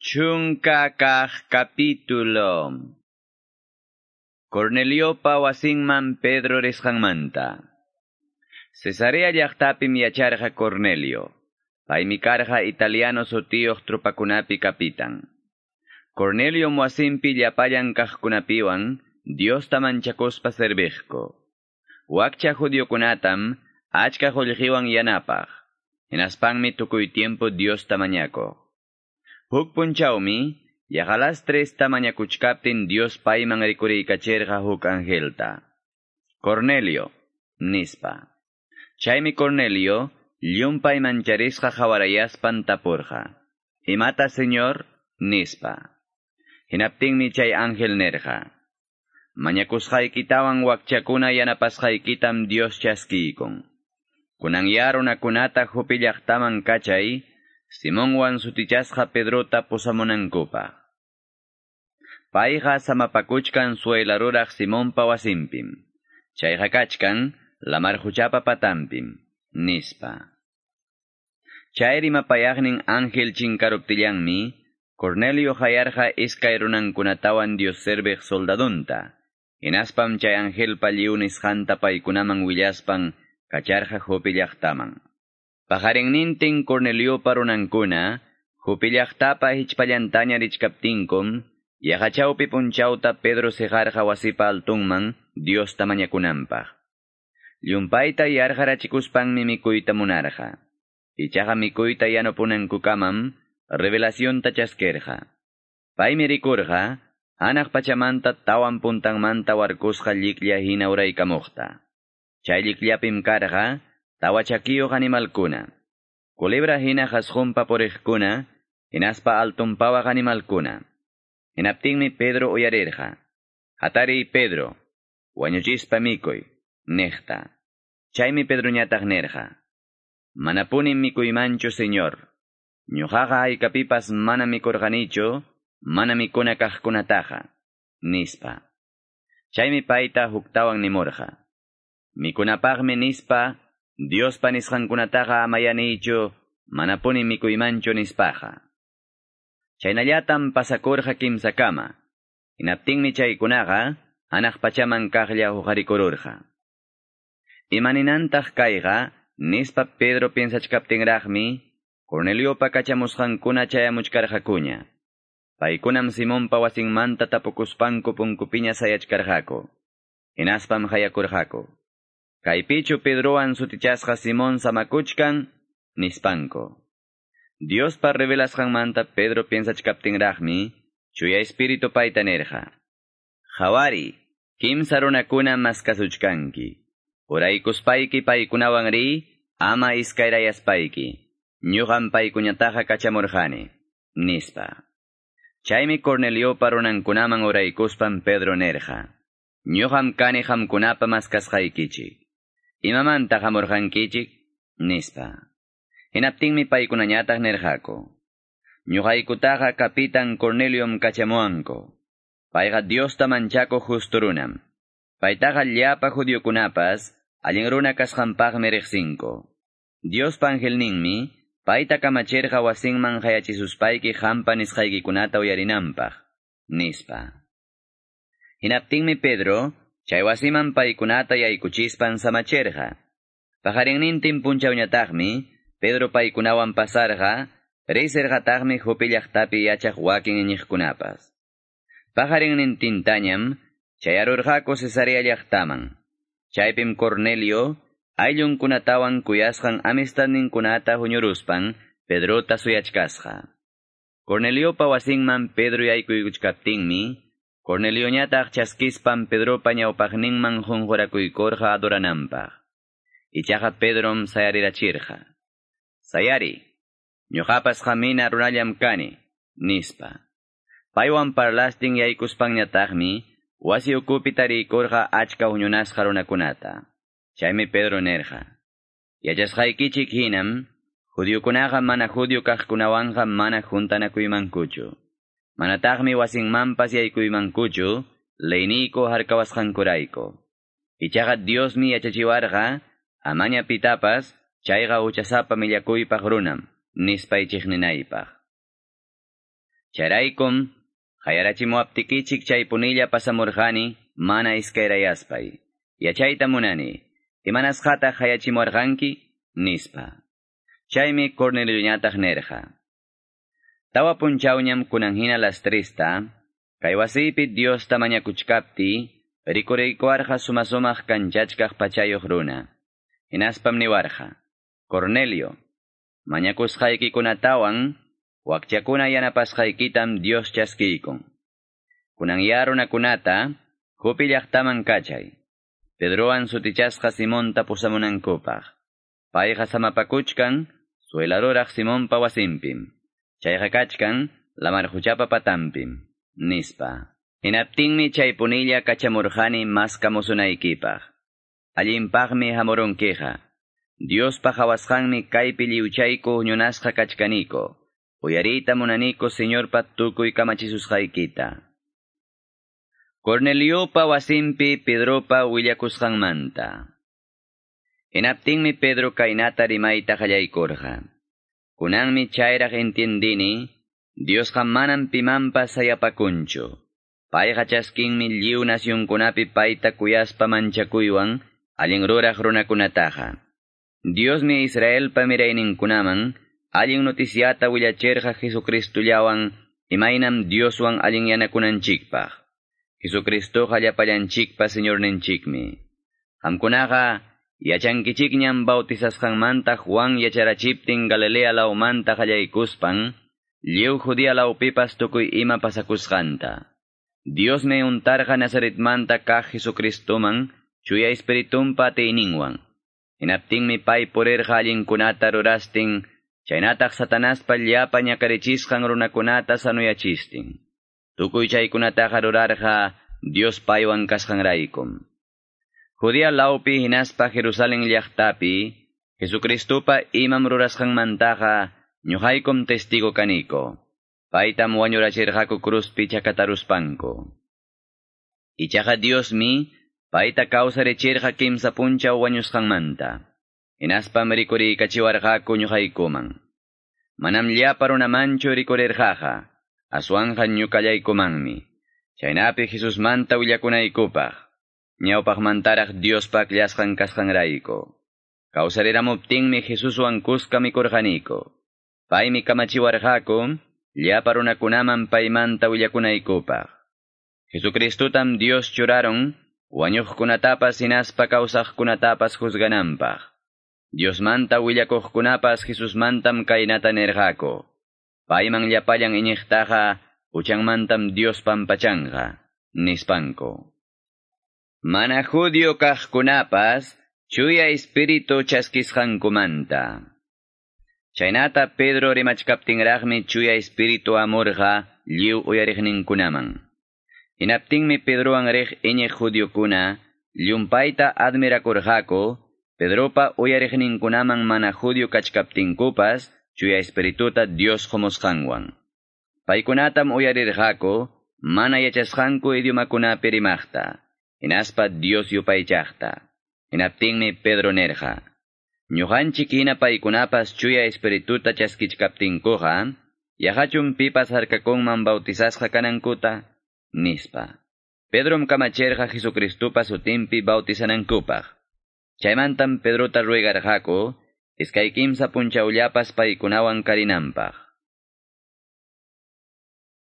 Chunka kah capítulo. Corneliopa wasinman Pedro resqanmanta. Cesarea llaqtapim yacharqa Cornelio. Paymi karqa italiano sutiyuq trupakunapi kapitan. Cornelio wasinpi llapallan kaqkunapiwan Diosta manchakuspa serviqku. Wakcha judiokunatam achka qullqiwan yanapaq. Hinaspanmi tukuy tiempo Diosta mañakuq. Huk punchawmi, yaqalas tres tamañakuchkaptin Dios payman rikuriykacherqa huk angelta. Cornelio, nispa. Chaymi Cornelio, llumpay mancharisqa hawarayaspan tapurqa. Imata, señor, nispa. Hinaptinmi chay ángel nerqa. Mañakusqaykitawan wakchakuna yanapasqaykitam Dios chaskiykun. Kunan yarunakunata hupillaqtaman kachay, Simonwan sutichasqa Pedrota pusamunankupaq. Payqa samapakuchkan suelaruraq Simonpa wasimpim. Chayqa kachkan lamarhuchapa patampim, nispa. Chayri mapayaqnin ángel chinkaruptillanmi, Cornelio hayarqa iskay runankunatawan Dios serbeq soldadunta. Inaspam chay ángel palliunis hanta paykunaman willaspan kacharqa hupillaqtaman. Pajarinnintin Corneliopa runankuna, hupillaqtapa hichpallantaña richkaptinkum, yaqachawpi punchawta Pedro sejarqa wasipa altunman Dios tamañakunanpaq. Llumpayta yarqarachikuspanmi mikuyta munarqa. Ichaqa mikuyta yanupunankukamam revelacionta chaskerqa. Paymi rikurqa, anaq pachamanta tawan puntanmanta warkusqa lliklla hina uraykamuqta. Chay tawachakiyuq animalkuna. Culebra hina hasjumpa poriqkuna, hinaspa altumpawaq animalkuna. Hinaptinmi Pedro uyarirqa. Hatari Pedro, wañuchispa mikuy, nehta. Chaymi Pedro ñataq nerqa. Manapunin mikuymanchu, señor. Ñuqaqa aykapipas mana mikurqanichu, mana mikuna kaqkunataqa, nispa. Chaymi payta huktawan nimurqa. Mikunapaqmi nispa, Dios panisqankunataqa amayanichu, manapuni mikuymanchu nispaqa. Chaynallatam pasakurqa kimsakama. Hinaptinmi chaykunaqa, anaq pachaman kaqlla huqarikururqa. Imaninantaq kayqa, nispa Pedro piensachkaptinraqmi, Corneliopa kachamusqankuna chayamuchkarqakuña. Paykunam Simonpa wasinmanta tapukuspanku punkupiña sayachkarqaku. Hinaspam hayakurqaku. Kaypichu Pedroan sutichasqa Simón samakuchkan, nispanko. Diospa revelasqanmanta Pedro piensachkaptinraqmi, chuya espíritu payta nerqa. Hawari, kimsa runakuna maskasuchkanki. Uraykuspayki paykunawan ri, ama iskayrayaspaiki. Ñuqam paykuñataqa kachamurqani, nispa. Chaymi Corneliopa runankunaman uraykuspan Pedro nerqa. Ñuqam kani qamkunapa maskasqaykichik. Imamanta hamurqankichik, nispa. Hinaptinmi paykunañataq nerqaku. Ñuqaykutaqa kapitan Cornelium kachamuanko. Payqa Diosta manchako justo runam. Paytaqa llapa judiokunapas, allin runa kasqanpaqmi riqsinko. Diospa angelninmi, payta kamachirqa wasinman hayachisuspayki hampa nisqaykikunata uyarinanpaq, nispa. Hinaptinmi Pedro, chay wasiman paykunata yaykuchispan samachirqa. Pajarinnintin punchawñataqmi, Pedro paykunawan pasarqa, risirqataqmi hupillaqtapi yachaq wakin iñiqkunapas. Pajarinnintintañam, chayarurqaku Cesarea llaqtaman. Chaypim Cornelio, ayllunkunatawan kuyasqan amistadninkunata huñuruspan, Pedrota suyachkasqa. Corneliopa wasinman Pedro yaykuykuchkaptinmi, Cornelioñataq chaskispan Pedropa ñawpaqninman hunqurakuykurqa adorananpaq. Ichaqa Pedrom sayarirachirqa. Sayari, ñuqapas jamina runallam kani, nispa. Paywan parlastin yaykuspanñataqmi, wasi ukupi tariykurqa achka huñunasqa runakunata. Chaymi Pedro nerqa. Yachasqaykichik hinam, judiokunaqa mana judio kaqkunawanqa mana juntanakuymankuchu. Manataqmi wasinmanpas yaykuymankuchu, leyniyku harkawasqankurayku. Ichaqa Diosmi yachachiwarqa, amaña pitapas, chayqa uchasapa millakuypaq runam, nispaychikninaypaq. Charaykum, aptikichik chay punilla pasamurjani, mana iskairayaspay. Yachayta munani, imanasqata hayachimurqanki, nispa. Chaymi Cornelioñataq nerja. Tawa punchauñam kunanhina lastrista, kaywasipit Dios tamaña kuchkapti, rikuraykuarqa sumasumaj kanchachkaj pachayuq runa. Hinaspam niwarqa, Cornelio, mañakusqaykiikunatawan, wakchakuna yanapasqaykitam Dios chaskiykun. Kunanya runakunata, hupi llaqtaman kachay. Pedroan sutichasqa Simonta pusamunankupaq. Payqa samapakuchkan, suelaruraq Simonpa wasimpim. Kachkan, lamarhuchapa patampim. Nispa. Hinaptinmi chay punilla kachamurjani maskamusunaykipaq. Allimpaqmi hamurunkiqa. Diospa hawasqanmi kaypi liwchayku ñunasqa kachkaniko. Uyarita munaniko señorpa tukuy kamachisusqaykita. Corneliopa wasimpi Pedropa willakusqanmanta. Hinaptinmi Pedro kainata rimayta qallaykurqa. Kunanmi chayraq entiendini, Diosqa manan pimanpa sayapakunchu. Payqa chaskinmi lliw nasyunkunapi payta kuyaspa manchakuywan, allin ruraq runakunataqa. Diosmi Israelpa mirayninkunaman, allin noticiata willachirqa Jesucristullawan, imaynam Dioswan allin yanakunanchikpaq. Jesucristoqa llapallanchikpa Señorninchikmi. Hamkunaqa, yachankichikñam bautizasqanmanta Juan yacharachiptin Galilea laumanta qallaykuspan, lliw judía laupipas tukuy ima pasakusqanta. Dios me untarqa Nazaretmanta kaq Jesucristoman, chuya espiritumpa tiyninwan. Hinaptinmi pay purirqa allinkunata rurastin, chaynataq Satanaspa llapa ñakarichisqan runakunata sanuyachistin. Tukuy chaykunataqa rurarqa Dios paywan kasqanraykum. Judía laupi hinaspa Jerusalén llaqtapi, Jesucristupa imam rurasqanmantaqa ñuqaykum testigo kaniko. Paytam wañurachirqaku cruzpi chakataruspanku. Ichaqa Diosmi, payta kawsarichirqa kimsa punchaw wañusqanmanta. Hinaspam rikuriykachiwarqaku ñuqaykuman. Manam llapa runamanchu rikurirqaqa. aswanqan ñukallaykumanmi. Chaynapi Jesusmanta willakunaykupaq. Ñawpaqmantaraq Diospaq llasqan kasqanrayku. Kawsariramuptinmi Jesuswan kuska mikurqaniko. Paymi kamachiwarqaku, llapa runakunaman paymanta willakunaykupaq. Jesucristutam Dios churaron, wañuqkunatapas hinaspa kawsaqkunatapas juzgananpaq. Diosmanta willakuqkunapas Jesusmantam kaynata nerqaku. Paimang llapallan iñiqtaqa uchanmantam Dios pampachanga, nispanko. Mana judio kaqkunapas, chuya espiritu chaskisqankumanta. Chaynata Pedro rimachkaptinraqmi chuya espiritu amurqa lliw uyariqninkunaman. Hinaptinmi Pedroan riq iñiq judiokuna, llumpayta admirakurqaku, Pedropa uyariqninkunaman mana judio chuya espirituta Dios homusqanwan. Paykunatam uyarirqaku, mana yachasqanku idiomakunapi rimaqta, hinaspa Dios yupaychaqta. Hinaptinmi Pedro nerqa. Ñuqanchik hina paykunapas chuya espirituta chaskichkaptinkuqa, yaqachum pipas harkakunman bautizasqa kanankuta, nispa. Pedrom kamacherqa Jesucristupa sutimpi bautizanankupaq. Chaymantam Pedrota ruegarqaku, iskay kimsa punchawllapas paykunawan karinampaq.